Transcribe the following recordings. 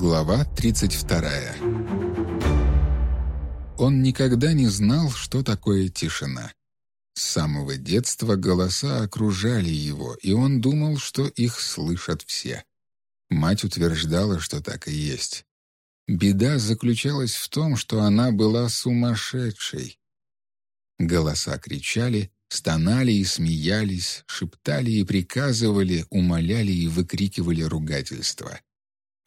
Глава 32 Он никогда не знал, что такое тишина. С самого детства голоса окружали его, и он думал, что их слышат все. Мать утверждала, что так и есть. Беда заключалась в том, что она была сумасшедшей. Голоса кричали, стонали и смеялись, шептали и приказывали, умоляли и выкрикивали ругательства.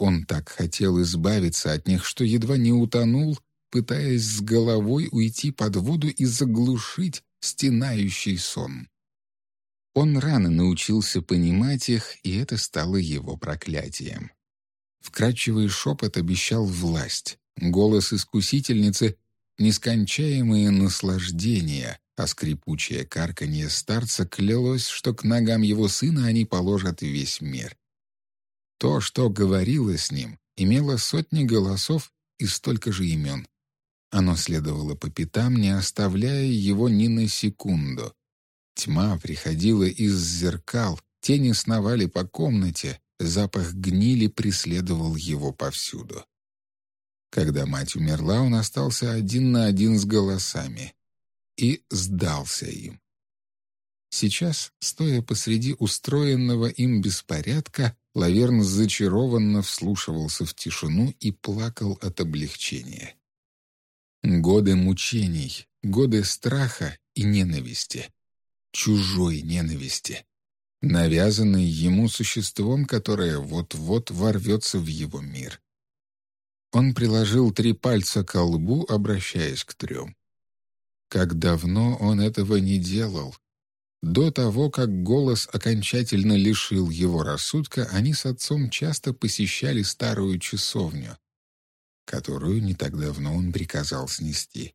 Он так хотел избавиться от них, что едва не утонул, пытаясь с головой уйти под воду и заглушить стенающий сон. Он рано научился понимать их, и это стало его проклятием. Вкрадчивый шепот обещал власть, голос искусительницы — нескончаемые наслаждения, а скрипучее карканье старца клялось, что к ногам его сына они положат весь мир. То, что говорило с ним, имело сотни голосов и столько же имен. Оно следовало по пятам, не оставляя его ни на секунду. Тьма приходила из зеркал, тени сновали по комнате, запах гнили преследовал его повсюду. Когда мать умерла, он остался один на один с голосами и сдался им. Сейчас, стоя посреди устроенного им беспорядка, Лаверн зачарованно вслушивался в тишину и плакал от облегчения. Годы мучений, годы страха и ненависти. Чужой ненависти. Навязанной ему существом, которое вот-вот ворвется в его мир. Он приложил три пальца к лбу, обращаясь к трем. Как давно он этого не делал, до того, как голос окончательно лишил его рассудка, они с отцом часто посещали старую часовню, которую не так давно он приказал снести.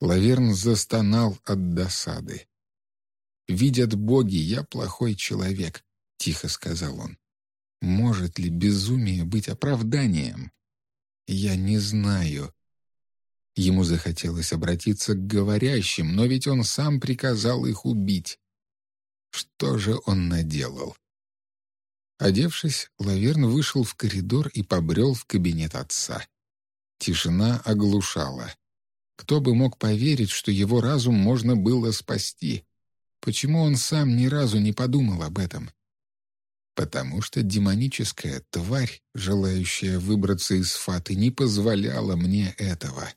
Лаверн застонал от досады. «Видят боги, я плохой человек», — тихо сказал он. «Может ли безумие быть оправданием? Я не знаю, Ему захотелось обратиться к говорящим, но ведь он сам приказал их убить. Что же он наделал? Одевшись, Лаверн вышел в коридор и побрел в кабинет отца. Тишина оглушала. Кто бы мог поверить, что его разум можно было спасти? Почему он сам ни разу не подумал об этом? Потому что демоническая тварь, желающая выбраться из фаты, не позволяла мне этого.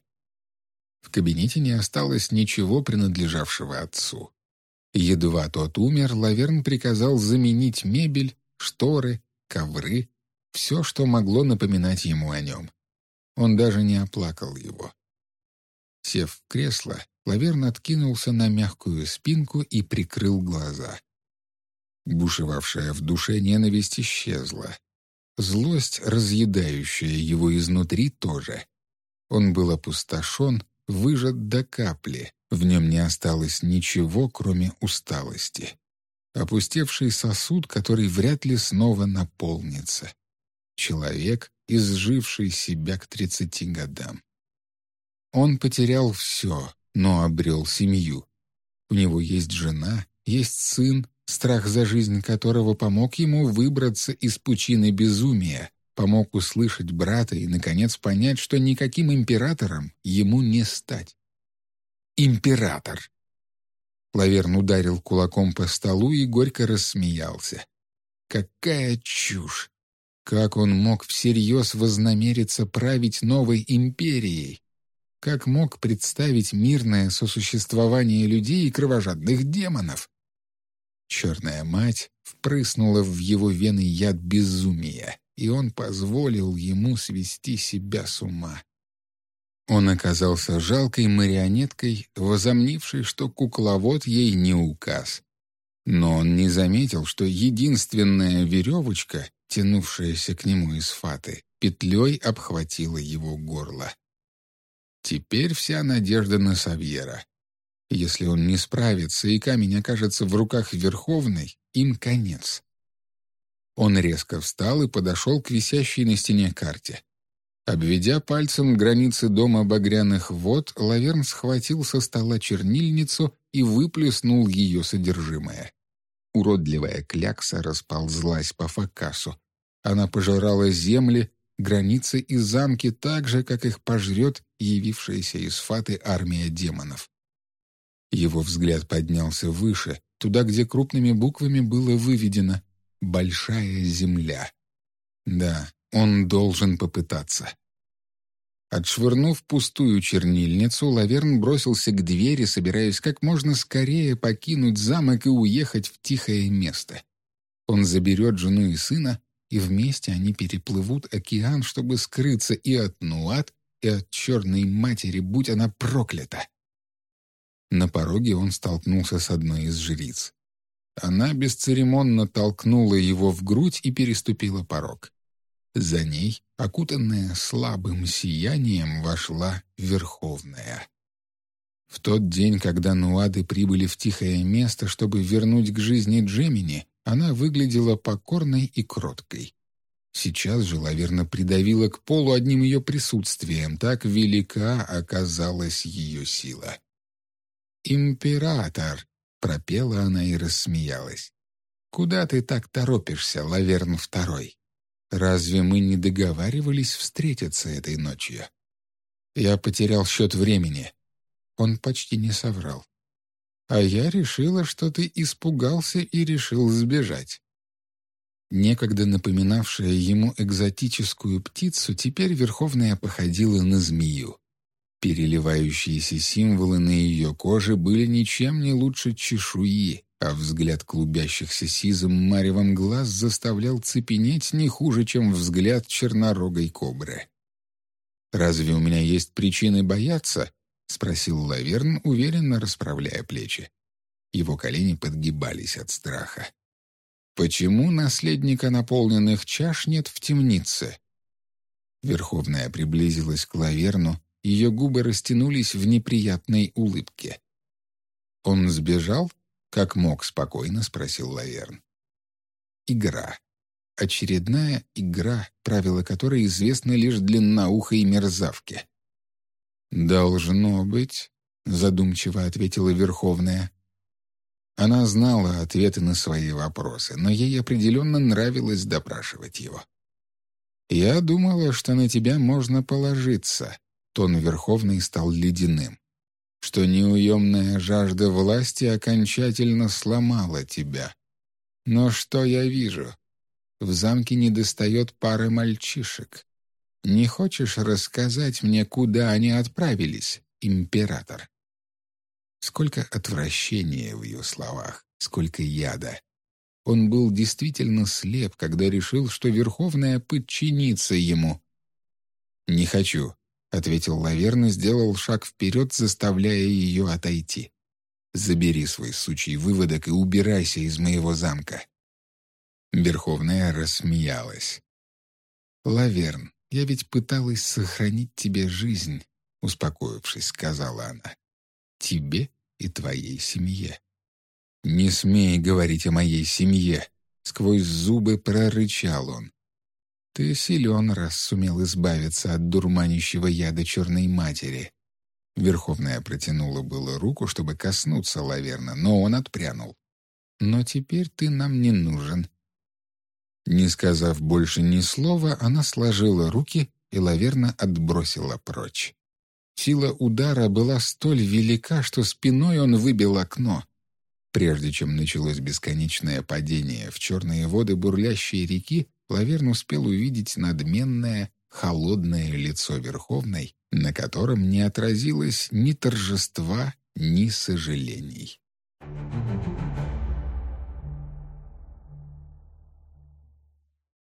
В кабинете не осталось ничего, принадлежавшего отцу. Едва тот умер, Лаверн приказал заменить мебель, шторы, ковры, все, что могло напоминать ему о нем. Он даже не оплакал его. Сев в кресло, Лаверн откинулся на мягкую спинку и прикрыл глаза. Бушевавшая в душе ненависть исчезла. Злость, разъедающая его изнутри, тоже. Он был опустошен, выжат до капли, в нем не осталось ничего, кроме усталости. Опустевший сосуд, который вряд ли снова наполнится. Человек, изживший себя к тридцати годам. Он потерял все, но обрел семью. У него есть жена, есть сын, страх за жизнь которого помог ему выбраться из пучины безумия, помог услышать брата и, наконец, понять, что никаким императором ему не стать. Император! Лаверн ударил кулаком по столу и горько рассмеялся. Какая чушь! Как он мог всерьез вознамериться править новой империей? Как мог представить мирное сосуществование людей и кровожадных демонов? Черная мать впрыснула в его вены яд безумия и он позволил ему свести себя с ума. Он оказался жалкой марионеткой, возомнившей, что кукловод ей не указ. Но он не заметил, что единственная веревочка, тянувшаяся к нему из фаты, петлей обхватила его горло. Теперь вся надежда на Савьера. Если он не справится и камень окажется в руках Верховной, им конец. Он резко встал и подошел к висящей на стене карте. Обведя пальцем границы дома багряных вод, Лаверн схватил со стола чернильницу и выплеснул ее содержимое. Уродливая клякса расползлась по факасу. Она пожирала земли, границы и замки так же, как их пожрет явившаяся из Фаты армия демонов. Его взгляд поднялся выше, туда, где крупными буквами было выведено «Большая земля». Да, он должен попытаться. Отшвырнув пустую чернильницу, Лаверн бросился к двери, собираясь как можно скорее покинуть замок и уехать в тихое место. Он заберет жену и сына, и вместе они переплывут океан, чтобы скрыться и от Нуат, и от черной матери, будь она проклята. На пороге он столкнулся с одной из жриц. Она бесцеремонно толкнула его в грудь и переступила порог. За ней, окутанная слабым сиянием, вошла Верховная. В тот день, когда Нуады прибыли в тихое место, чтобы вернуть к жизни Джемини, она выглядела покорной и кроткой. Сейчас же Лаверна придавила к полу одним ее присутствием, так велика оказалась ее сила. «Император!» — пропела она и рассмеялась. «Куда ты так торопишься, Лаверн Второй?» Разве мы не договаривались встретиться этой ночью? Я потерял счет времени. Он почти не соврал. А я решила, что ты испугался и решил сбежать. Некогда напоминавшая ему экзотическую птицу, теперь Верховная походила на змею. Переливающиеся символы на ее коже были ничем не лучше чешуи, а взгляд клубящихся сизым маревом глаз заставлял цепенеть не хуже, чем взгляд чернорогой кобры. «Разве у меня есть причины бояться?» — спросил Лаверн, уверенно расправляя плечи. Его колени подгибались от страха. «Почему наследника наполненных чаш нет в темнице?» Верховная приблизилась к Лаверну, ее губы растянулись в неприятной улыбке. «Он сбежал?» Как мог, спокойно спросил Лаверн. Игра. Очередная игра, правила которой известны лишь длинноухой мерзавке. «Должно быть», — задумчиво ответила Верховная. Она знала ответы на свои вопросы, но ей определенно нравилось допрашивать его. «Я думала, что на тебя можно положиться», — тон Верховный стал ледяным что неуемная жажда власти окончательно сломала тебя. Но что я вижу? В замке недостает пары мальчишек. Не хочешь рассказать мне, куда они отправились, император?» Сколько отвращения в ее словах, сколько яда. Он был действительно слеп, когда решил, что Верховная подчинится ему. «Не хочу», — ответил Лаверна, сделал шаг вперед, заставляя ее отойти. «Забери свой сучий выводок и убирайся из моего замка». Верховная рассмеялась. «Лаверн, я ведь пыталась сохранить тебе жизнь», — успокоившись, сказала она. «Тебе и твоей семье». «Не смей говорить о моей семье», — сквозь зубы прорычал он. Ты силен, раз сумел избавиться от дурманящего яда черной матери». Верховная протянула было руку, чтобы коснуться Лаверна, но он отпрянул. «Но теперь ты нам не нужен». Не сказав больше ни слова, она сложила руки, и Лаверна отбросила прочь. Сила удара была столь велика, что спиной он выбил окно. Прежде чем началось бесконечное падение в черные воды бурлящей реки, Лаверн успел увидеть надменное, холодное лицо Верховной, на котором не отразилось ни торжества, ни сожалений. Thank you.